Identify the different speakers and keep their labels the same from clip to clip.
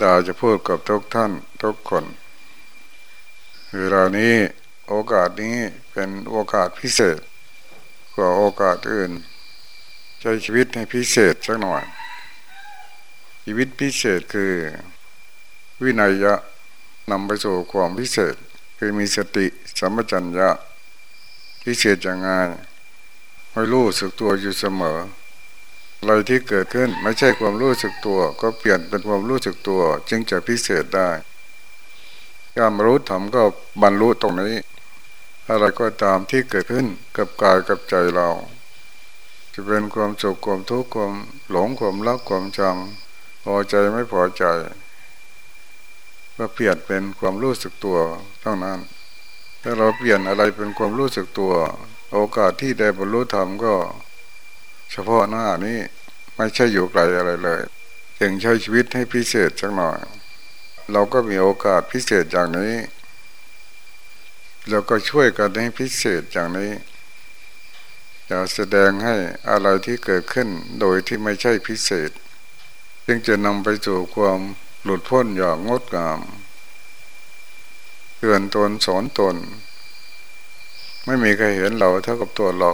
Speaker 1: ตาจะพูดกับทุกท่านทุกคนเวลานี้โอกาสนี้เป็นโอกาสพิเศษ กว่าโอกาสอื่น ใช้ชีวิตให้พิเศษสักหน่อย ชีวิตพิเศษคือ วินัยยะนำไปสู่ความพิเศษ คือมีสติสัมปชัญญะพิเศษอย่างไงให้รู้สึกตัวอยู่เสมอ อะไรที่เกิดขึ้นไม่ใช่ความรู้สึกตัว ก็เปลี่ยนเป็นความรู้สึกตัว จึงจะพิเศษได้การรู้ธรรมก็บรรลุตรงนี้ อะไรก็ตามที่เกิดขึ้นกับกายกับใจเรา จะเป็นความสุขความทุกข์ความหลงความรักความจังพอใจไม่พอใจ ก็เปลี่ยนเป็นความรู้สึกตัวเท่านั้น ถ้าเราเปลี่ยนอะไรเป็นความรู้สึกตัว โอกาสที่ได้บรรลุธรรมก็ เฉพาะหน้านี้ไม่ใช่อยู่ไกลอะไรเลยจึงใช้ชีวิตให้พิเศษสักหน่อย เราก็มีโอกาสพิเศษอย่างนี้เราก็ช่วยกันให้พิเศษอย่างนี้จะแสดงให้อะไรที่เกิดขึ้นโดยที่ไม่ใช่พิเศษ จึงจะนำไปสู่ความหลุดพ้นอย่างงดงามเตือนตนสอนตน ไม่มีใครเห็นเราเท่ากับตัวเรา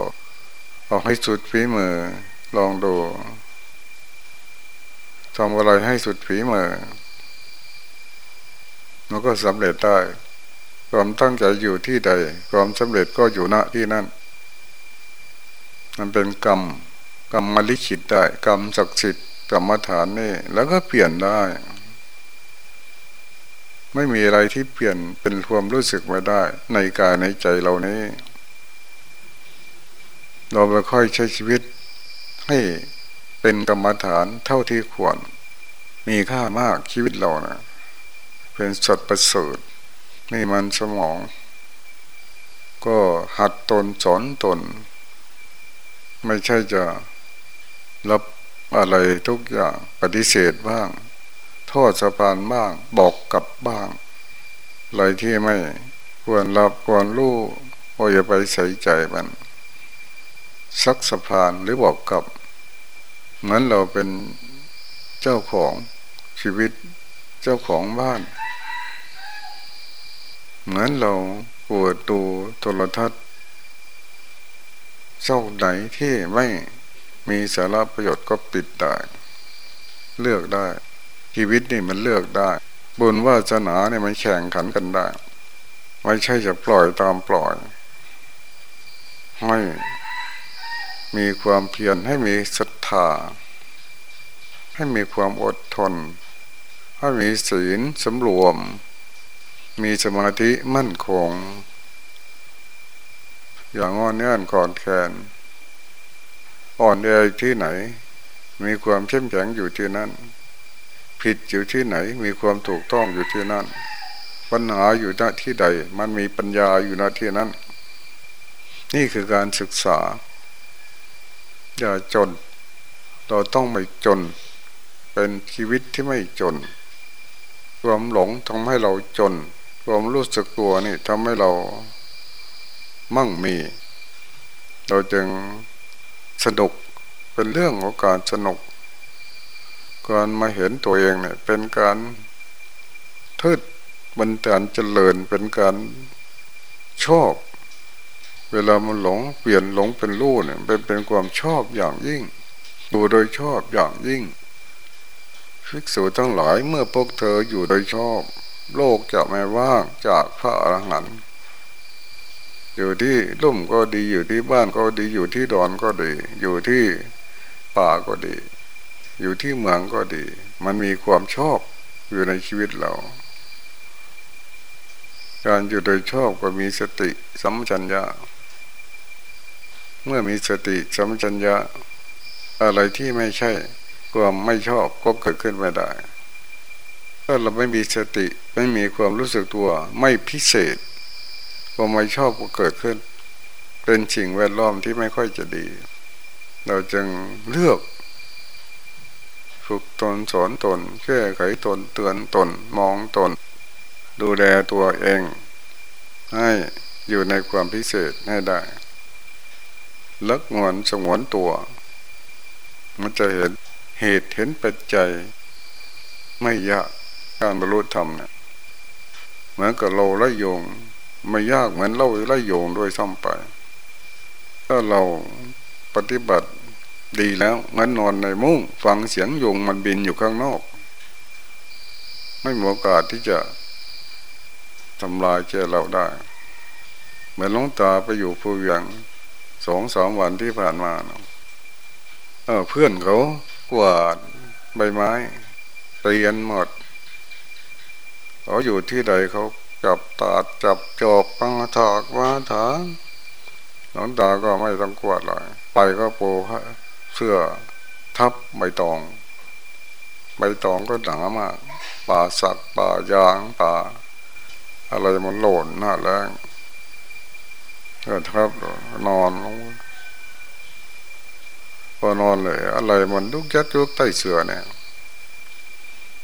Speaker 1: เอาให้สุดฝีมือ ลองดูทำอะไรให้สุดฝีมือมันก็สำเร็จได้ ความตั้งใจอยู่ที่ใด ความสำเร็จก็อยู่ณที่นั่น มันเป็นกรรม กรรมมลิขิตได้ กรรมศักดิ์สิทธิ์กรรมฐานนี่ แล้วก็เปลี่ยนได้ ไม่มีอะไรที่เปลี่ยนเป็นความรู้สึกม่ได้ ในกายในใจเรานี้ เราไปค่อยใช้ชีวิตให้เป็นกรรมฐานเท่าที่ควร มีค่ามากชีวิตเรานะเป็นสัตว์ประเสริฐนี่มันสมอง ก็หัดตนสอนตน ไม่ใช่จะรับอะไรทุกอย่างปฏิเสธบ้างทอดสะพานบ้าง บอกกลับบ้างอะไรที่ไม่ควรรับควรรู้ก็อย่าไปใส่ใจมัน ซักสะพานหรือบอกกลับเหมือนเราเป็นเจ้าของชีวิตเจ้าของบ้าน เหมือนเราปวดดูโทรทัศน์เจ้าไหนที่ไม่มีสาระประโยชน์ก็ปิดได้ เลือกได้ ชีวิตนี่มันเลือกได้บุญว่าสนาเนี่ยมันแข่งขันกันได้ ไม่ใช่จะปล่อยตามปล่อย ให้ มีความเพียรให้มีศรัทธา ให้มีความอดทน ให้มีศีลสำรวม มีสมาธิมั่นคง อย่างอนเนื่อนก่อนแขนอ่อนแอที่ไหน มีความเข้มแข็งอยู่ที่นั่น ผิดอยู่ที่ไหน มีความถูกต้องอยู่ที่นั่น ปัญหาอยู่ณที่ใด มันมีปัญญาอยู่ณที่นั้น นี่คือการศึกษา อย่าจน เราต้องไม่จน เป็นชีวิตที่ไม่จน ความหลงทำให้เราจน ความรู้สึกตัวนี่ทำให้เรามั่งมี เราจึงสนุกเป็นเรื่องของการสนุก การมาเห็นตัวเองเนี่ยเป็นการทืดมันการเจริญเป็นการชอบ เวลามันหลงเปลี่ยนหลงเป็นรู้เนี่ยเป็นเป็นความชอบอย่างยิ่ง ดูโดยชอบอย่างยิ่งฟิกสูทั้งหลายเมื่อพวกเธออยู่โดยชอบ โลกจะไม่ว่างจากพระอรหันต์อยู่ที่ลุ่มก็ดีอยู่ที่บ้านก็ดีอยู่ที่ดอนก็ดี อยู่ที่ป่าก็ดี อยู่ที่เมืองก็ดี มันมีความชอบอยู่ในชีวิตเรา การอยู่โดยชอบก็มีสติสัมจัญญา เมื่อมีสติสัมจัญญาอะไรที่ไม่ใช่ความไม่ชอบก็เกิดขึ้นไม่ได้ ถ้าเราไม่มีสติไม่มีความรู้สึกตัวไม่พิเศษความไม่ชอบก็เกิดขึ้น เป็นสิ่งแวดล้อมที่ไม่ค่อยจะดี เราจึงเลือกฝึกตนสอนตนแก้ไขตนเตือนตนมองตน ดูแลตัวเอง ให้อยู่ในความพิเศษให้ได้ ลิกงวนสงวนตัว มันจะเห็นเหตุเห็นปัจจัย ไม่ยากการบรรลุธรรมเนี่ยเหมือนกับเราไล่โยง ไม่ยากเหมือนเราไล่โยงด้วยซ้ำไปถ้าเราปฏิบัติดีแล้วงั้นนอนในมุ้งฟังเสียงโยงมันบินอยู่ข้างนอก ไม่มีโอกาสที่จะทำลายแกเราได้ เหมือนลงตาไปอยู่ภูเวียง สองสามวันที่ผ่านมาเเพื่อนเขากวาดใบไม้เรียนหมดเขาอยู่ที่ใดเขาจับตาจับจอบปังถากว่าถางน้องตาก็ไม่ต้องกวาดเลยไปก็โปเสื้อทับใบตอง ใบตองก็หนามาก ป่าสักป่ายางป่าอะไรมันหล่นหน้าแรง ก็ทับนอนลงพอนอนเลย อะไรมันลุกยัดลุกใต้เสือเนี่ย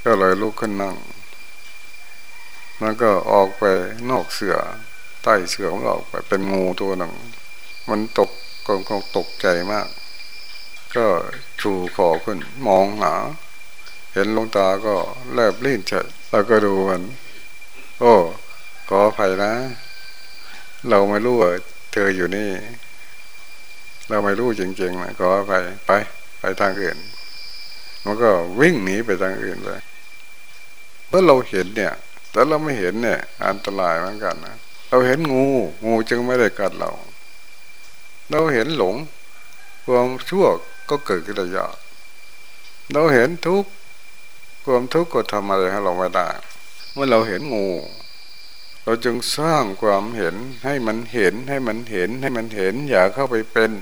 Speaker 1: ก็เลยลุกขึ้นนั่งมันก็ออกไปนอกเสือใต้เสือมันออกไปเป็นงูตัวหนึ่ง มันตกกงคงตกใจมาก ก็ชูคอขึ้น มองหา เห็นลงตาก็แลบลิ้นเฉยแล้วก็ดูมัน โอ้ขออภัยนะ เราไม่รู้ว่าเธออยู่นี่ เราไม่รู้จริงๆนะขออภัยไปไปทางอื่น มันก็วิ่งหนีไปทางอื่นไปเมื่อเราเห็นเนี่ย แต่เราไม่เห็นเนี่ย อันตรายเหมือนกันนะเราเห็นงูงูจึงไม่ได้กัดเรา เราเห็นหลงความชั่วก็เกิดขึ้นได้ยากเราเห็นทุกข์ความทุกข์ก็ทำอะไรให้เราไม่ได้ เมื่อเราเห็นงู เราจึงสร้างความเห็นให้มันเห็นให้มันเห็นให้มันเห็น อย่าเข้าไปเป็น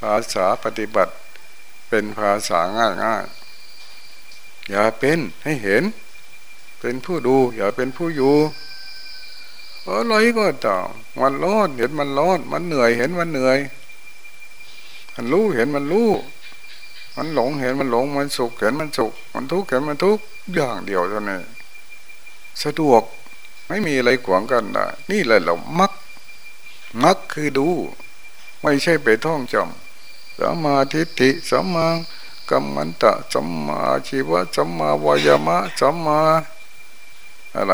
Speaker 1: ภาษาปฏิบัติ เป็นภาษาง่ายง่ายอย่าเป็นให้เห็น เป็นผู้ดู อย่าเป็นผู้อยู่อะไรก็ตามมันร้อนเห็นมันร้อน มันเหนื่อยเห็นมันเหนื่อย มันรู้เห็นมันรู้ มันหลงเห็นมันหลง มันสุขเห็นมันสุข มันทุกข์เห็นมันทุกข์อย่างเดียวเท่านั้นสะดวก ไม่มีอะไรขวางกันได้นี่แหละเรามัก มักคือดู ไม่ใช่ไปท่องจำสัมมาทิฏฐิสัมมากัมมันตะสัมมาชีวะสัมมาวายามะสัมมาอะไร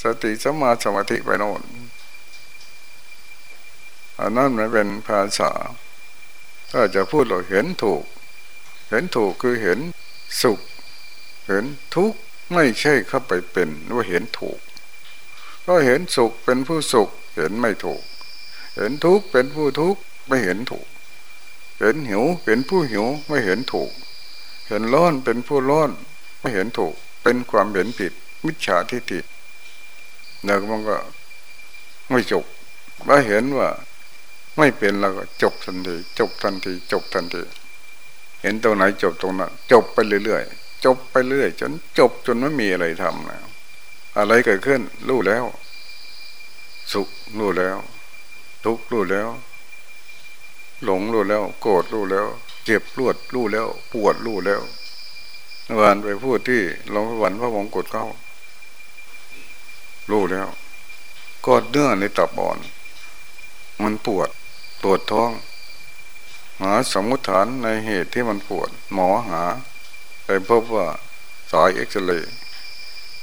Speaker 1: สติสัมาสมาธิไปโน่นอันนั้นมันเป็นภาษา ถ้าจะพูดเราเห็นถูก เห็นถูกคือเห็นสุข เห็นทุกข์ไม่ใช่เข้าไปเป็นว่าเห็นถูก ก็เห็นสุขเป็นผู้สุข เห็นไม่ถูก เห็นทุกข์เป็นผู้ทุกข์ไม่เห็นถูก เห็นหิวเป็นผู้หิวไม่เห็นถูก เห็นร้อนเป็นผู้ร้อนไม่เห็นถูก เป็นความเห็นผิด มิจฉาทิฏฐิแล้วมันก็ไม่จบถ้าเห็นว่าไม่เป็นแล้วก็จบทันทีจบทันทีจบทันที เห็นตรงไหนจบตรงนั้นจบไปเรื่อยๆจบไปเรื่อยจนจบจนไม่มีอะไรทำแล้วอะไรเกิดขึ้นรู้แล้ว สุขรู้แล้ว ทุกข์รู้แล้ว หลงรู้แล้ว โกรธรู้แล้ว เจ็บรวดรู้แล้ว ปวดรู้แล้ววานไปพูดที่หลวงพ่อวันพระมงกุฎเข้ารู้แล้วก็เนื้อในตับอ่อน มันปวดปวดท้อง หาสมมติฐานในเหตุที่มันปวด หมอหาไปพบว่าสายเอ็กซเรย์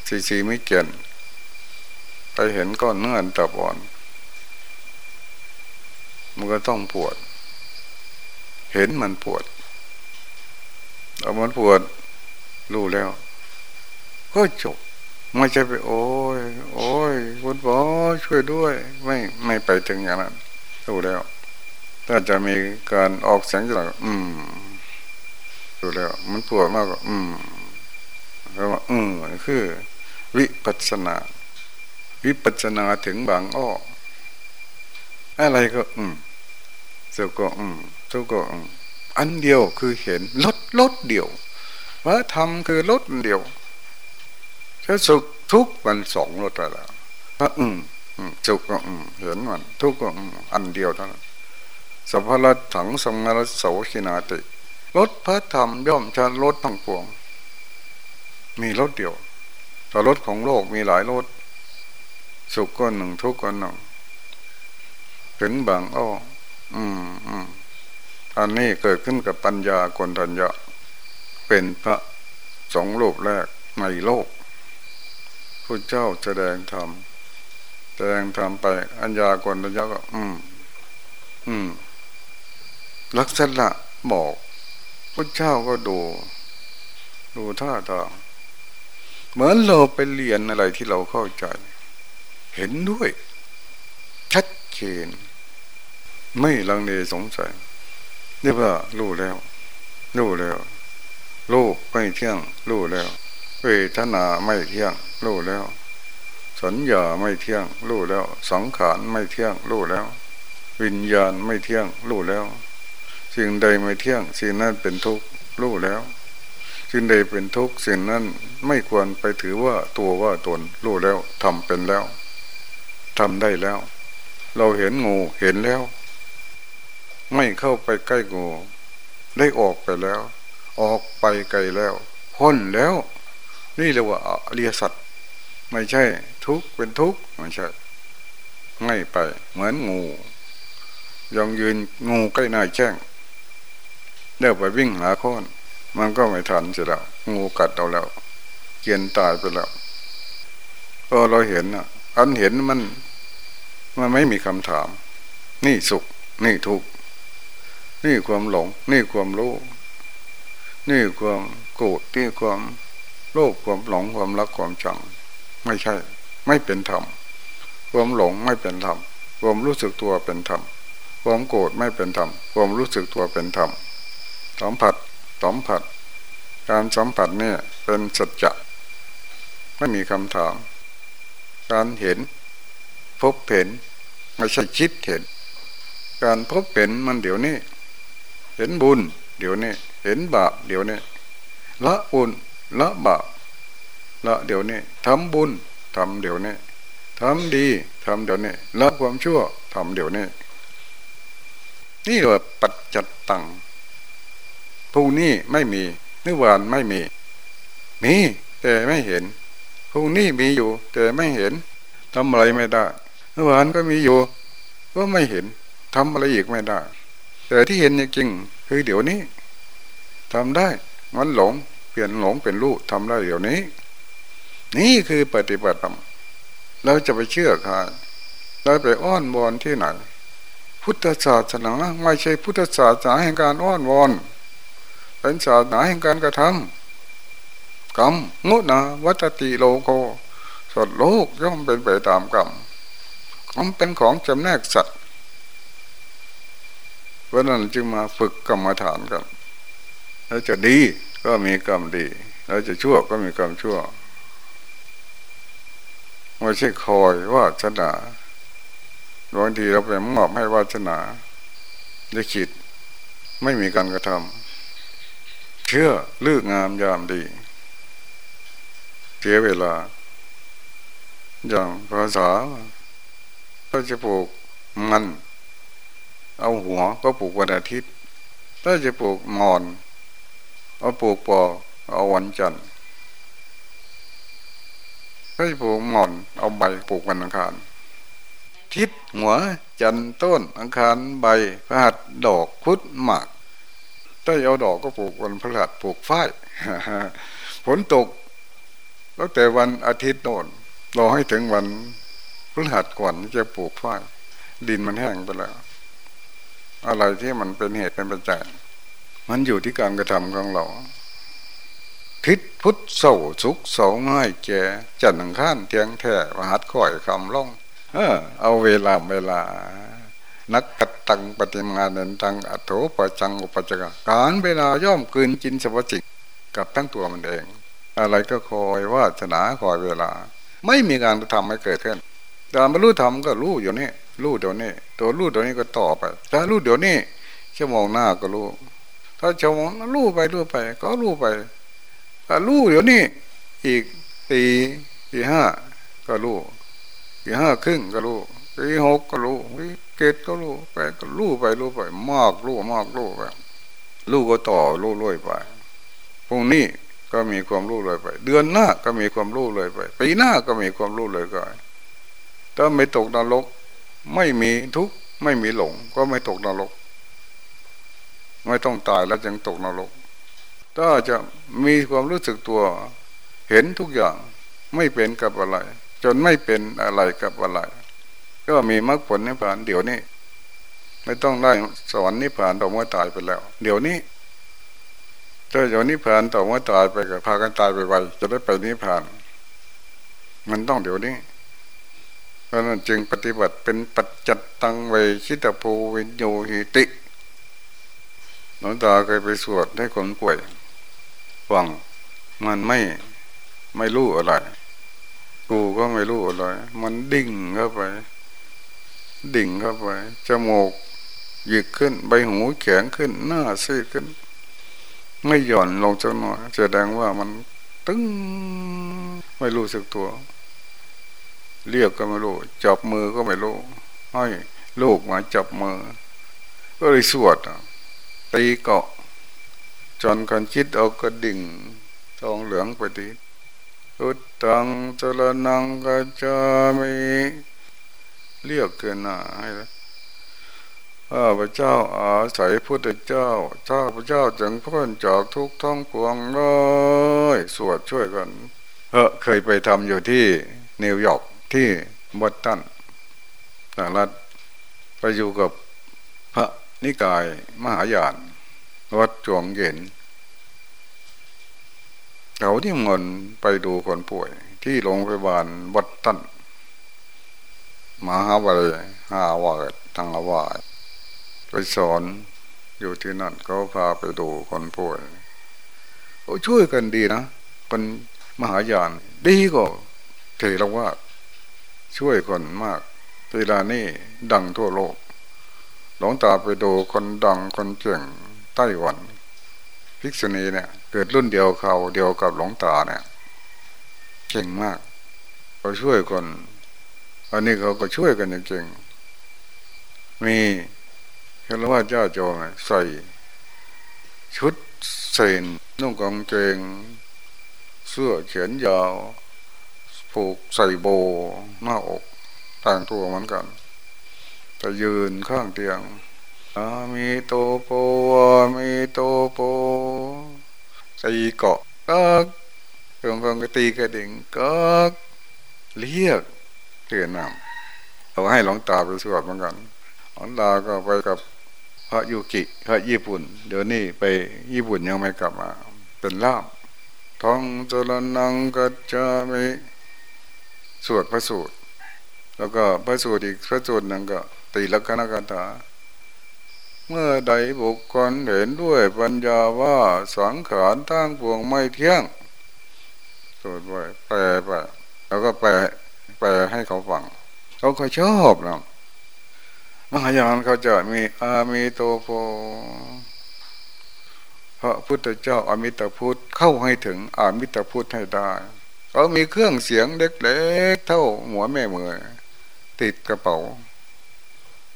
Speaker 1: ซีซีไม่เกน ไปเห็นก้อนเนื้อตับอ่อน มันก็ต้องปวด เห็นมันปวด เอามันปวด รู้แล้ว ก็จบไม่ใช่ไปโอ้ย โอ้ยคุณหมอช่วยด้วย ไม่ไม่ไปถึงอย่างนั้นดูแล้ว ถ้าจะมีการออกเสียงจะอืมดูแล้ว มันปวดมากกว่าอืมแปลว่าอืมคือ วิปัสสนา วิปัสนาถึงบางอ้อ อะไรก็ อืมสุก็อืมสุก็อืมอันเดียวคือเห็นลดลดเดียวว่าทำคือลดเดียวถ้าสุขทุกมันสองรถแล้วพระอืมสุขก็อืมเห็นมันทุกข์ก็อืมอันเดียวเท่านั้นสัพพะถังสมารโสขินาติรถพระธรรมย่อมจะลดทั้งปวง มีรถเดียวแต่รถของโลกมีหลายรถ สุขก็หนึ่งทุกข์ก็หนึ่งถึงบางอ้ออืมอืมอันนี้เกิดขึ้นกับปัญญาคนทัญญาเป็นพระสองรูปแรกในโลกพระเจ้าแสดงธรรมแสดงธรรมไปอัญญากรณยะก็ อืม อืม ลักษณะบอกพระเจ้าก็ดู ดูท่าทางเหมือนเราไปเรียนอะไรที่เราเข้าใจ เห็นด้วย ชัดเจน ไม่ลังเลสงสัยเรียกว่ารู้แล้ว รู้แล้วโลกไม่เที่ยง รู้แล้วเวทนาไม่เที่ยง รู้แล้ว สัญญาไม่เที่ยง รู้แล้ว สังขารไม่เที่ยง รู้แล้ว วิญญาณไม่เที่ยง รู้แล้ว สิ่งใดไม่เที่ยง สิ่งนั้นเป็นทุกข์ รู้แล้ว สิ่งใดเป็นทุกข์ สิ่งนั้นไม่ควรไปถือว่าตัวว่าตน รู้แล้วทำเป็นแล้ว ทำได้แล้ว เราเห็นงูเห็นแล้ว ไม่เข้าไปใกล้งู ได้ออกไปแล้ว ออกไปไกลแล้ว พ้นแล้ว นี่เรียกว่าอริยสัจไม่ใช่ ทุกเป็นทุกไม่ใช่ไม่ไป เหมือนงูยังยืนงูใกล้หน้าแจ้งเดี๋ยวไปวิ่งหาค้นมันก็ไม่ทันเสียแล้ว งูกัดเราแล้ว เกียนตายไปแล้วพอเราเห็นอะอันเห็นมัน มันไม่มีคำถาม นี่สุข นี่ทุกข์นี่ความหลง นี่ความรู้ นี่ความโกรธนี่ความโลภความหลงความรักความจัง ไม่ใช่ ไม่เป็นธรรมความหลงไม่เป็นธรรมความรู้สึกตัวเป็นธรรมความโกรธไม่เป็นธรรมความรู้สึกตัวเป็นธรรมสัมผัสสัมผัส การสัมผัสเนี่ยเป็นสัจจะไม่มีคำถาม การเห็น บเห็นไม่ใช่คิดเห็น การพบเห็นมันเดี๋ยวนี้ เห็นบุญ เดี๋ยวนี้ เห็นบาปเดี๋ยวนี้ละบุญละบาปละเดี๋ยวนี้ทำบุญทำเดี๋ยวนี้ทำดีทำเดี๋ยวนี้ละความชั่วทำเดี๋ยวนี้นี่เรียกว่าปัจจัตตังพรุ่งนี้ไม่มีเมื่อวานไม่มี มีแต่ไม่เห็นพรุ่งนี้มีอยู่แต่ไม่เห็นทำอะไรไม่ได้ เมื่อวานก็มีอยู่ ก็ไม่เห็นทำอะไรอีกไม่ได้ แต่ที่เห็นจริงคือเดี๋ยวนี้ทำได้มันหลง เปลี่ยนหลงเป็นรู้ทำได้เดี๋ยวนี้ นี่คือปฏิบัติธรรมเราจะไปเชื่อใครเราไปอ้อนวอนที่ไหน พุทธศาสนาไม่ใช่พุทธศาสนาแห่งการอ้อนวอนเป็นศาสนาแห่งการกระทำกรรมมุนาวัตติโลโกสัตว์โลกย่อมเป็นไปตามกรรม กรรมเป็นของจำแนกสัตว์เพราะนั้นจึงมาฝึกกรรมฐานกันแล้วจะดีก็มีกรรมดีแล้วจะชั่วก็มีกรรมชั่วไม่ใช่คอยวาสนาบางทีเราไปมอบให้วาสนาได้คิดไม่มีการกระทำเชื่อลือกงามยามดีเสียเวลาอย่างภาษา ถ้าจะปลูกมัน เอาหัวก็ปลูกวันอาทิตย์ ถ้าจะปลูกมอน เอาปลูกปอเอาวันจันทร์ถ้าจะปลูกมอน เอาใบปลูกวันอังคาร ทิศหัวจันต้นอังคารใบพหัดดอกพุธหมาก ถ้าเอาดอกก็ปลูกวันพฤหัสปลูกฝ้ายฝนตกแล้วแต่วันอาทิตย์โน่นรอให้ถึงวัน พฤหัสก่อนจะปลูกฝ้ายดินมันแห้งไปแล้ว อะไรที่มันเป็นเหตุเป็นปัจจัยมันอยู่ที่การกระทำของเรา ทิศพุทธเสาสุกเสาง่ายแก่จันทร์อังคารเทียงแท้มหัดข่อยคำล่อง เออ เอาเวลาเวลา นักกัตตังปฏิมาเนตังอัโถปจังอุปจักการเวลาย่อมกืนจินสวจิกกับทั้งตัวมันเอง อะไรก็คอยว่าสนาคอยเวลา ไม่มีการทำให้เกิดขึ้น การบรรลุธรรมก็รู้อยู่นี่รู้เดี๋ยวนี้ ตัวรู้เดี๋ยวนี้ก็ต่อไป ถ้ารู้เดี๋ยวนี้ชั่วโมงหน้าก็รู้ ถ้าชั่วโมงรู้ไปรู้ไป ก็รู้ไปถ้ารู้เดี๋ยวนี้อีกปีปีห้าก็รู้ปีห้าครึ่งก็รู้ปีหกก็รู้ปีเกตก็รู้ไปก็รู้ไปรู้ไป มากรู้มากรู้ไปรู้ก็ต่อรู้รวยไปพรุ่งนี้ก็มีความรู้เลยไป เดือนหน้าก็มีความรู้เลยไปปีหน้าก็มีความรู้เลยก็ ถ้าไม่ตกนรก ไม่มีทุกข์ไม่มีหลง ก็ไม่ตกนรก ไม่ต้องตายแล้วจึงตกนรก ถ้าจะมีความรู้สึกตัว เห็นทุกอย่างไม่เป็นกับอะไร จนไม่เป็นอะไรกับอะไร ก็มีมรรคผลนิพพานเดี๋ยวนี้ ไม่ต้องได้สวรรค์นิพพานต่อเมื่อตายไปแล้ว เดี๋ยวนี้ถ้าเดี๋ยวนิพพานต่อเมื่อตายไปก็พากันตายไปไวจะได้ไปนิพพาน มันต้องเดี๋ยวนี้ เพราะนั้นจึงปฏิบัติเป็นปัจจัตตังเวชิตภูวิญโยหิติหลวงตาเคยไปสวดให้คนป่วยฟังมันไม่ไม่รู้อะไร กูก็ไม่รู้อะไร มันดิ่งเข้าไป ดิ่งเข้าไป จมูกหยิกขึ้น ใบหูแข็งขึ้น หน้าซีดขึ้น ไม่หย่อนลงจังหน่อยแสดงว่ามันตึ้งไม่รู้สึกตัว เรียกก็ไม่รู้จับมือก็ไม่รู้ให้ลูกมาจับมือ ก็เลยสวดตีเกาะจนคนคิดเอากระดิ่งทองเหลืองไปดีอุตตังจรนังกัจจามิเรียกเกินหน้าให้ข้าพระเจ้าอาศัยพุทธเจ้าข้าพระเจ้าจึงพ้นจากทุกท้องปวงเลยสวดช่วยกันเออเคยไปทำอยู่ที่นิวยอร์ก ที่บอสตันสหรัฐไปอยู่กับพระนิกายมหายาน วัดจวงเย็นเขาที่เงินไปดูคนป่วย ที่โรงพยาบาลวัดตันมหาวิทยาลัยหาวาดทางวาดไปสอนอยู่ที่นั่นเขาพาไปดูคนป่วยโอ้ช่วยกันดีนะคนมหายาน ดีก็เทรวาด ช่วยคนมากเวลานี้ดังทั่วโลก หลวงตาไปดูคนดังคนเก่งไต้หวันภิกษุณีเนี่ย เกิดรุ่นเดียวเขาเดียวกับหลวงตาเนี่ยเก่งมากเขาช่วยคนอันนี้เขาก็ช่วยกันจริงๆมีเห็นว่าเจ้าโจมใส่ ชุดเซนนุ่งกางเกงเสื้อเขียนยาว ผูกใส่โบหน้าอกต่างตัวเหมือนกันจะยืนข้างเตียงมีโตโปมีโตโปตีเกาะก็เครื่องฟังก็ตีกระดิ่งก็เรียกเตือนนำเอาให้หลวงตาไปสวดเหมือนกันหลวงตาก็ไปกับพระยุกิพระญี่ปุ่น เดี๋ยวนี้ไปญี่ปุ่นยังไม่กลับมา เป็นล่ามท้องจรนังกัจจามิ สวดพระสูตร แล้วก็พระสูตรอีกพระสูตรหนึ่งก็ตีลักษณะกถาเมื่อใดบุคคลเห็นด้วยปัญญาว่าสังขารตั้งปวงไม่เที่ยงสวดไปแปลไปแล้วก็แปลแปลให้เขาฟังเขาก็ชอบนะมหายานเขาจะมีอามีโตโพพระพุทธเจ้าอามิตรพุทธเข้าให้ถึงอามิตรพุทธให้ได้ เขามีเครื่องเสียงเล็กๆเท่าหัวแม่มือ ติดกระเป๋า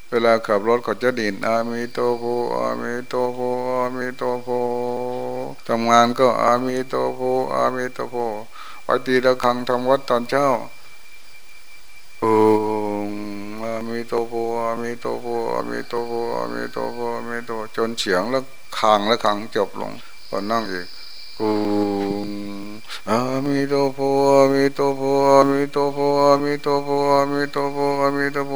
Speaker 1: เวลาขับรถเขาจะดินอามีโตโพอามีโตโพอามีโตโพทำงานก็อามีโตโพอามีโตโพปฏิระคังทำวัดตอนเช้าโอ้อามีโตโพอามีโตโพอามีโตโพอามีโตโพอามีโตจนเฉียงแล้วคางแล้วคังจบลงก็นั่งอีกกู อามีโตโพอามีโตโพอามีโตโพอามีโตโพอามีโตโพอามีโตโพ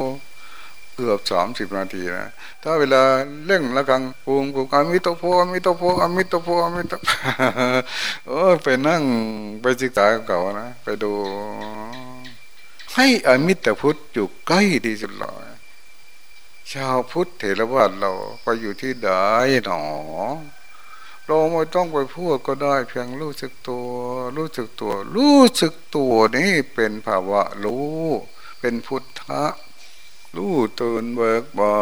Speaker 1: เกือบสามสิบนาทีนะถ้าเวลาเร่งละกังปูงปูงอามิโตโพอามิโตโพอามิโตโพอามิโตโอ้ไปนั่งไปศึกษาเก่านะไปดู ให้อมิตรพุทธอยู่ใกล้ที่สุดเลยชาวพุทธเถรวาทเราไปอยู่ที่ใดหนอ เราไม่ต้องไปพูดก็ได้เพียงรู้สึกตัว รู้สึกตัว รู้สึกตัวนี่เป็นภาวะรู้ เป็นพุทธะรู้ตื่นเบิกบา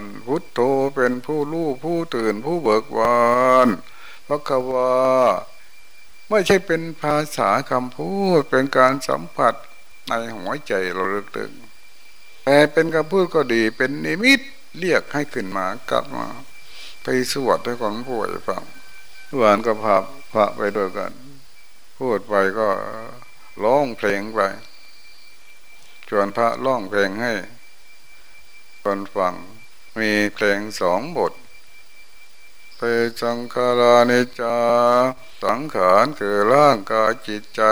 Speaker 1: นพุทโธเป็นผู้รู้ผู้ตื่นผู้เบิกบานพระควาไม่ใช่เป็นภาษาคำพูดเป็นการสัมผัสในหัวใจเราเลึกๆแต่เป็นคำพูดก็ดีเป็นนิมิตเรียกให้ขึ้นมากลับมา ไปสวดด้วยของป่วยฟังหวานก็พาพระไปด้วยกัน พูดไปก็ร้องเพลงไปชวนพระร้องเพลงให้คนฟังมีเพลงสองบทเปสังขารานิจา สังขารคือร่างกายจิตใจ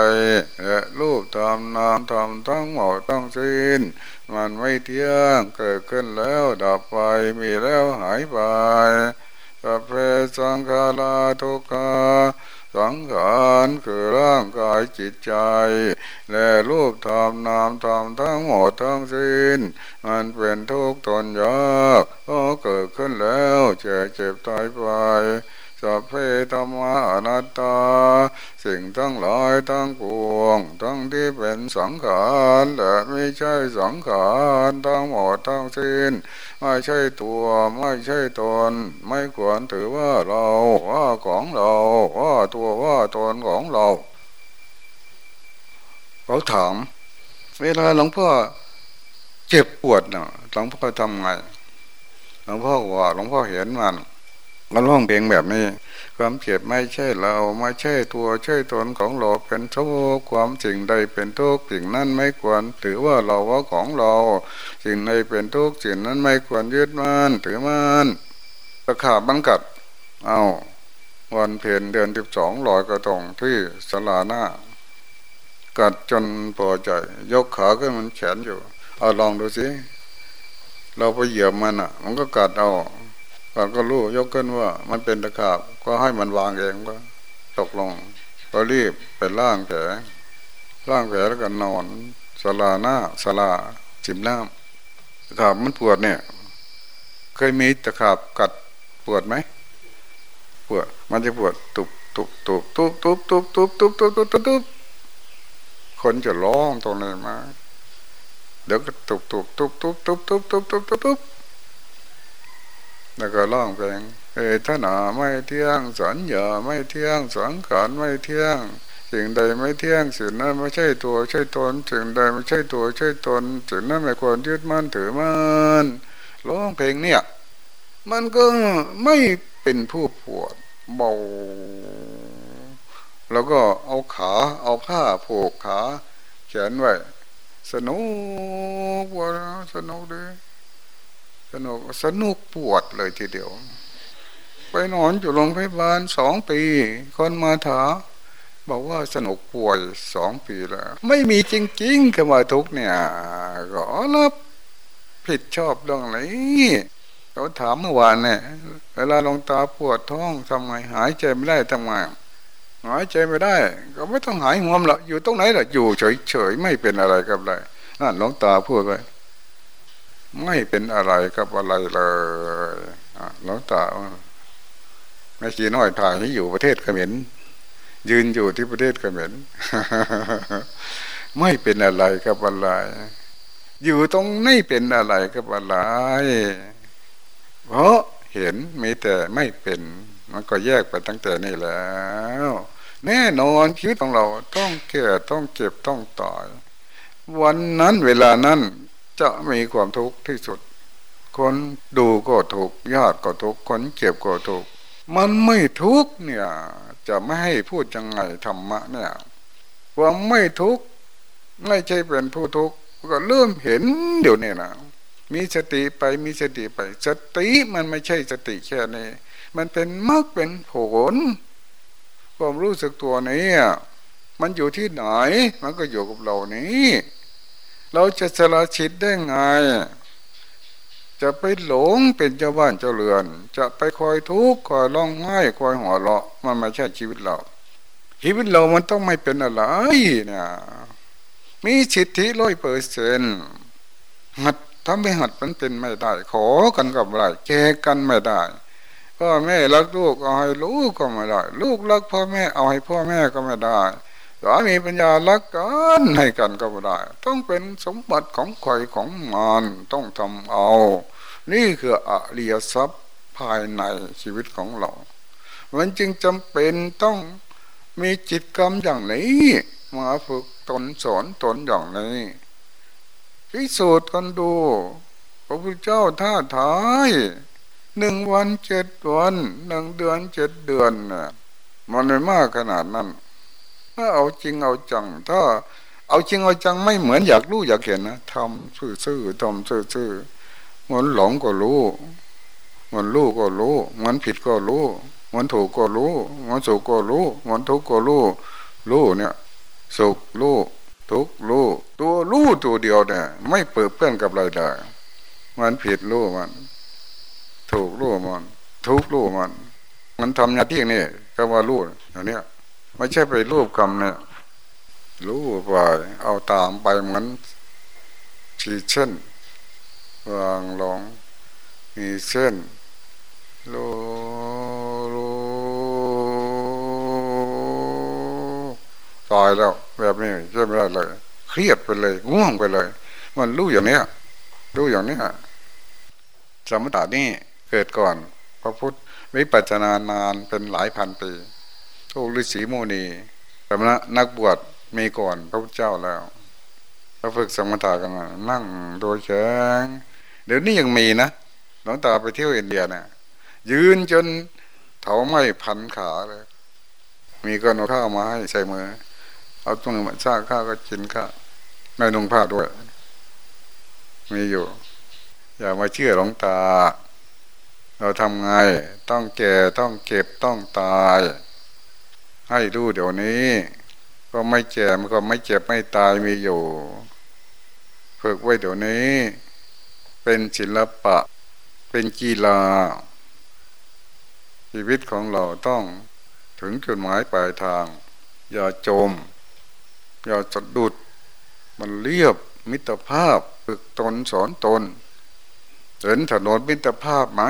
Speaker 1: และรูปธรรมนามธรรมทั้งหมดต้องสิ้น มันไม่เที่ยงเกิดขึ้นแล้วดับไปมีแล้วหายไป สัพเพสังขาราทุกขาสังขารคือร่างกายจิตใจ และรูปธรรมนามธรรมทั้งหมดทั้งสิ้น มันเป็นทุกข์ทนยากก็เกิดขึ้นแล้วเจ็บเจ็บตายไป สัพเพธรรมะอนัตตา สิ่งทั้งหลายทั้งปวง ทั้งที่เป็นสังขารและไม่ใช่สังขารทั้งหมดทั้งสิ้น ไม่ใช่ตัวไม่ใช่ตน ไม่ควรถือว่าเราว่าของเราว่าตัวว่าตนของเราเขาถามเวลาหลวงพ่อเจ็บปวดเนาะหลวงพ่อทำไงหลวงพ่อว่าหลวงพ่อเห็นมัน มันร้องเพลงแบบนี้ ความเจ็บไม่ใช่เราไม่ใช่ตัวใช่ตนของเราเป็นทุกข์ความสิ่งใดเป็นทุกข์สิ่งนั้นไม่ควร ถือว่าเราว่าของเรา สิ่งใดเป็นทุกข์สิ่งนั้นไม่ควรยึดมั่นถือมั่นตะขาบบังกัด เอาวันเพ็ญเดือนสิบสองลอยกระทงที่สลาหน้า กัดจนพอใจ ยกขาขึ้นมันแขนอยู่ เอาลองดูสิเราไปเหยียบมันอะ มันก็กัดเอา เราก็รู้ยกขึ้นว่ามันเป็นตะขาบก็ให้มันวางเองก็ตกลง ก็รีบไปล่างแผลล่างแผลแล้วก็นอนสลาหน้าสลาจิมน้ำตะขาบมันปวดเนี่ย เคยมีตะขาบกัดปวดไหมปวดมันจะปวดตุบตุบตุบตุบตุบตุบตุบตุบตุบตุบตุบตุบคนจะร้องตรงนี้มาเดี๋ยวก็ตุบตุบตุบตุบตุบตุบตุบตุบตุบ แล้วก็ร้องเพลงเอทนาไม่เที่ยงสัญญาไม่เที่ยงสังขารไม่เที่ยงสิ่งใดไม่เที่ยงสิ่งนั้นไม่ใช่ตัวใช่ตนสิ่งใดไม่ใช่ตัวใช่ตนสิ่งนั้นไม่ควรยึดมั่นถือมั่นร้องเพลงเนี่ย มันก็ไม่เป็นผู้ปวดเบาแล้วก็เอาขาเอาผ้าผูกขาเขียนไว้สนุกว่าสนุกดี สนุกสนุกปวดเลยทีเดียว ไปนอนอยู่โรงพยาบาลสองปี คนมาถามบอกว่าสนุกป่วยสองปีแล้ว ไม่มีจริงๆคำว่าทุกเนี่ยก็รับผิดชอบเรื่องไหนเขาถามเมื่อวานเนี่ยเวลาลงตาปวดท้องทำไงหายใจไม่ได้ทำไงหายใจไม่ได้ ก็ไม่ต้องหายห่วงหรอกอยู่ตรงไหนล่ะอยู่เฉยๆไม่เป็นอะไรกับอะไรนั่นลงตาพูดไป ไม่เป็นอะไรกับอะไรเลยแล้วตาแม่ชีน้อยถ่ายที่อยู่ประเทศเขมรยืนอยู่ที่ประเทศเขมรไม่เป็นอะไรกับอะไรอยู่ตรงไม่เป็นอะไรกับอะไรเพราะเห็นมีแต่ไม่เป็น มันก็แยกไปตั้งแต่นี่แล้ว แน่นอนชีวิตของเราต้องแก่ต้องเจ็บต้องตายวันนั้นเวลานั้น จะมีความทุกข์ที่สุด คนดูก็ทุกข์ญาติก็ทุกข์คนเจ็บก็ทุกข์มันไม่ทุกข์เนี่ย จะไม่ให้พูดยังไงธรรมะเนี่ยความไม่ทุกข์ไม่ใช่เป็นผู้ทุกข์ก็เริ่มเห็นเดี๋ยวนี้นะมีสติไปมีสติไป สติมันไม่ใช่สติแค่นี้มันเป็นมรรคเป็นผลความรู้สึกตัวนี้มันอยู่ที่ไหน มันก็อยู่กับเรานี้ เราจะสละชิดได้ไง จะไปหลงเป็นเจ้าบ้านเจ้าเรือน จะไปคอยทุกข์คอยร้องไห้คอยหัวเราะมันไม่ใช่ชีวิตเรา ชีวิตเรามันต้องไม่เป็นอะไรเนี่ยมีสิทธิร้อยเปอร์เซนหัดทำไม่หัดมันเป็นไม่ได้ ขอกันกับอะไรแกกันไม่ได้พ่อแม่รักลูกเอาให้ลูกก็ไม่ได้ ลูกรักพ่อแม่เอาให้พ่อแม่ก็ไม่ได้ สามีปัญญาลักกันให้กันก็ไม่ได้ ต้องเป็นสมบัติของใครของมันต้องทำเอา นี่คืออริยทรัพย์ภายในชีวิตของเรา มันจึงจำเป็นต้องมีจิตกรรมอย่างนี้ มาฝึกตนสอนตนอย่างนี้พิสูจน์กันดู พระพุทธเจ้าท่าทายหนึ่งวันเจ็ดวันหนึ่งเดือนเจ็ดเดือนน่ะมันไม่มากขนาดนั้น ถ้าเอาจริงเอาจัง ถ้าเอาจริงเอาจังไม่เหมือนอยากรู้อยากเห็นนะทำซื่อๆทำซื่อๆมือนหลงก็รู้มันรู้ก็รู้มันผิดก็รู้มันถูกก็รู้มันสุขก็รู้มันทุกข์ก็รู้รู้เนี่ย สุขรู้ทุกข์รู้ตัวรู้ตัวเดียวเนี่ยไม่เปิดเพื่อนกับอะไรได้มันผิดรู้มัน ถูกรู้มัน ทุกข์รู้มัน มันทำหน้าที่นี่ก็ว่ารู้อย่างเนี้ย ไม่ใช่ไปรูปคำเนี่ย รู้ไปเอาตามไปเหมือนชีเช่นวางลงมีเส้นรู้รู้ตายแล้ว แบบนี้ใช่ไม่ได้เลย เครียดไปเลยง่วงไปเลย มันรู้อย่างเนี้ยรู้อย่างเนี้ยสมถะนี่เกิดก่อน พระพุทธวิปัจจนานานเป็นหลายพันปี ทุกฤาษีโมนีแต่นะนักบวชมีก่อนพระพุทธเจ้าแล้วเราฝึกสมถะกันมานั่งโดยแข็งเดี๋ยวนี้ยังมีนะหลวงตาไปเที่ยวอินเดียนะยืนจนเถาไม่พันขาเลย มีก็นข้าวมาให้ใส่มือ เอาตรงนี้มาซากข้าวก็กินข้าวไม่นุ่งผ้าด้วย มีอยู่ อย่ามาเชื่อหลวงตา เราทำไง ต้องแก่ต้องเก็บต้องตาย ให้ดูเดี๋ยวนี้ ก็ไม่แก่มันก็ไม่เจ็บไม่ตายมีอยู่ ฝึกไว้เดี๋ยวนี้ เป็นศิลปะ เป็นกีฬา ชีวิตของเราต้องถึงจุดหมายปลายทาง อย่าจม อย่าสะดุด มันเรียบมิตรภาพฝึกตนสอนตนเห็นถนนมิตรภาพไหม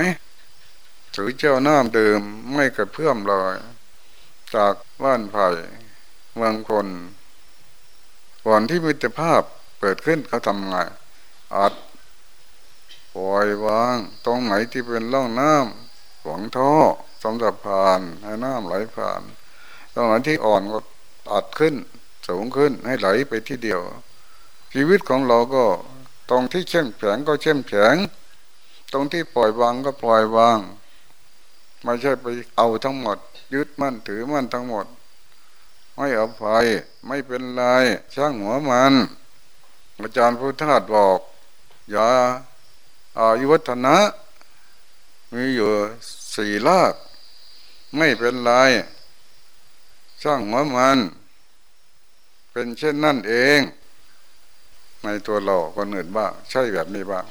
Speaker 1: ถือเจ้าน้ำเดิมไม่กระเพื่อมลอยจาก บ้านไผ่เมืองคนก่อนที่มิตรภาพเปิดขึ้นเขาทำไงอัดปล่อยวาง ตรงไหนที่เป็นร่องน้ำหวังท่อสำหรับผ่านให้น้ำไหลผ่าน ตรงไหนที่อ่อนก็อัดขึ้น สูงขึ้นให้ไหลไปที่เดียว ชีวิตของเราก็ตรงที่เข้มแข็งก็เข้มแข็ง ตรงที่ปล่อยวางก็ปล่อยวาง ไม่ใช่ไปเอาทั้งหมด ยึดมั่นถือมั่นทั้งหมด ไม่เอาภัยไม่เป็นไรช่างหัวมัน อาจารย์พุทธาสบอก อย่าอายุวัฒนะ มีอยู่สี่ลาก ไม่เป็นไรสร้างหัวมัน เป็นเช่นนั่นเอง ในตัวเราคนอื่นบ้างใช่แบบนี้บ้าง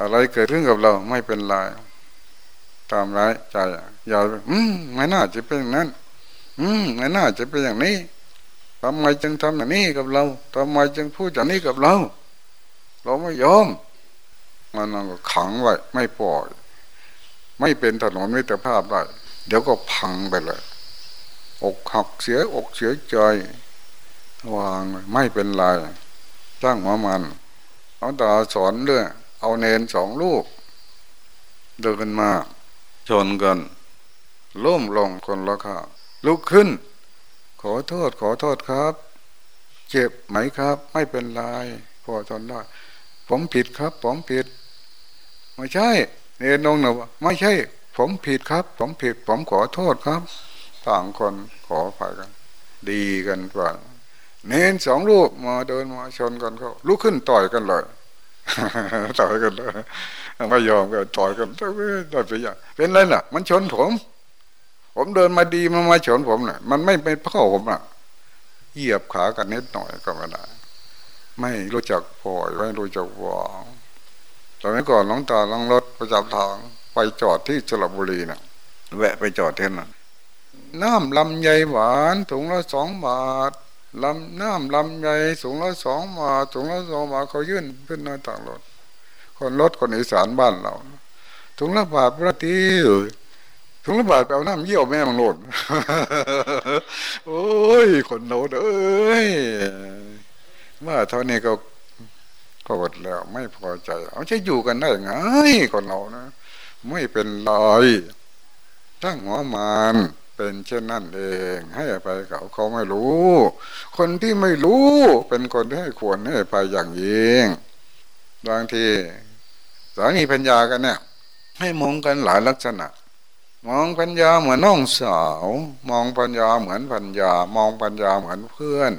Speaker 1: อะไรเกิดขึ้นกับเราไม่เป็นไร ตามร้ายใจอย่าอืมไม่น่าจะเป็นอย่างนั้น อืมไม่น่าจะเป็นอย่างนี้ทำไมจึงทำอย่างนี้กับเราทำไมจึงพูดอย่างนี้กับเรา เราไม่ยอม มันก็ขังไว้ ไม่ปล่อย ไม่เป็นถนนมิตรภาพได้ เดี๋ยวก็พังไปเลย อกหักเสียอกเสียใจวางไม่เป็นไรจ้างมามันเอาตาสอนเรื่องเอาเนนสองลูกเดินมา ชนกันล้มลงคนละข้าลุกขึ้น ขอโทษขอโทษครับ เจ็บไหมครับ ไม่เป็นไรพอทนได้ผมผิดครับ ผมผิด ไม่ใช่เนนนงหนูไม่ใช่ ผมผิดครับ ผมผิด ผมขอโทษครับ ต่างคนขอภัยกัน ดีกันกว่าเน้นสองลูกมาเดินมาชนกันเขาลุกขึ้นต่อยกันเลยต่อยกันเลย ไม่ยอมกันต่อยกันต่อยไปอย่างเป็นไรล่ะ มันชนผม ผมเดินมาดีมันมาชนผมเนี่ยมันไม่เป็นพ่อผมอะ เหยียบขากันนิดหน่อยก็ไม่ได้ไม่รู้จักปล่อยไม่รู้จักวางตอนนี้ก่อนน้องตาลังรถประจำทางไปจอดที่สระบุรีนะ่ะ แวะไปจอดเท่นั้นน้ำลำไยหวานถุงละสองบาทลำน้ำลำไยสูงละสองบาทถุงละสองบาทเขายื่นขึ้นหน้าต่างรถ คนรถคนอีสานบ้านเราถุงละบาทประทีถุงละบาทเอาน้ำเยี่ยวแม่มังโหลดโอ้ย คนโนดเอ้ยว่าเท่านี้ก็กดแล้วไม่พอใจ เอาจะอยู่กันได้ไงคนเรานะ ไม่เป็นไรตั้งหัวมันเป็นเช่นนั่นเอง ให้ไปเขาเขาไม่รู้ คนที่ไม่รู้เป็นคนที่ให้ควรให้ไปอย่างยิ่งบางที สามีพัญญากันเนี่ย ให้มองกันหลายลักษณะ มองปัญญาเหมือนน้องสาว มองปัญญาเหมือนปัญญา มองปัญญาเหมือนเพื่อน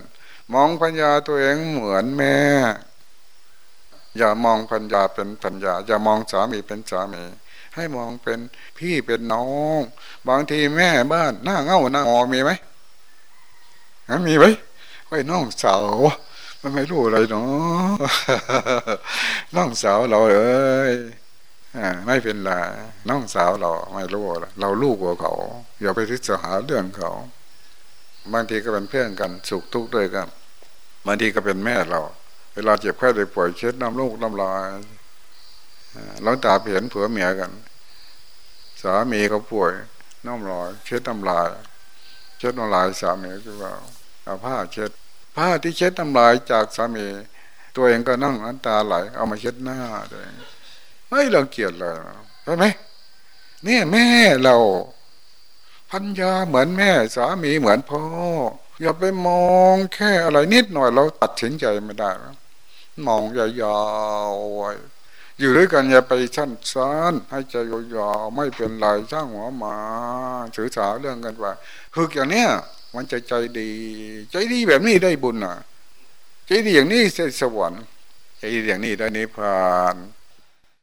Speaker 1: มองปัญญาตัวเองเหมือนแม่ อย่ามองปัญญาเป็นปัญญา อย่ามองสามีเป็นสามีให้มองเป็นพี่เป็นน้อง บางทีแม่บ้านหน้าเง่าหน้าออมีไหมมีไหมไว้น้องสาว มันไม่รู้อะไรเนาะน้องสาวเราเอ้ยไม่เป็นไรน้องสาวเราไม่รู้เราลูกกว่าเขา อย่าไปทิศหาเรื่องเขา บางทีก็เป็นเพื่อนกันสุขทุกข์ด้วยกันบางทีก็เป็นแม่เรา เวลาเจ็บไข้ได้ป่วยเช็ดน้ำลูกน้ำลายหลังตาเห็นผัวเมียกัน สามีเขาป่วยน้ำลายเช็ดน้ำลาย เช็ดน้ำลายสามีคือว่าเอาผ้าเช็ด ผ้าที่เช็ดน้ำลายจากสามี ตัวเองก็นั่งน้ำตาไหล เอามาเช็ดหน้าตัวเองไม่รังเกียจเลยใช่ไหมนี่แม่เราพันยาเหมือนแม่สามีเหมือนพ่อ อย่าไปมองแค่อะไรนิดหน่อยเราตัดสินใจไม่ได้ มองยาวๆไว้อยู่ด้วยกันอย่าไปชั้นซ้านให้ใจยาวๆไม่เป็นไรช่างหัวมาสื่อสาเรื่องกันว่าฝึกอย่างเนี้ย มันจะใจดี ใจดีแบบนี้ได้บุญอะ ใจดีอย่างนี้เสสวรรค์ใจดีอย่างนี้ได้นิพพาน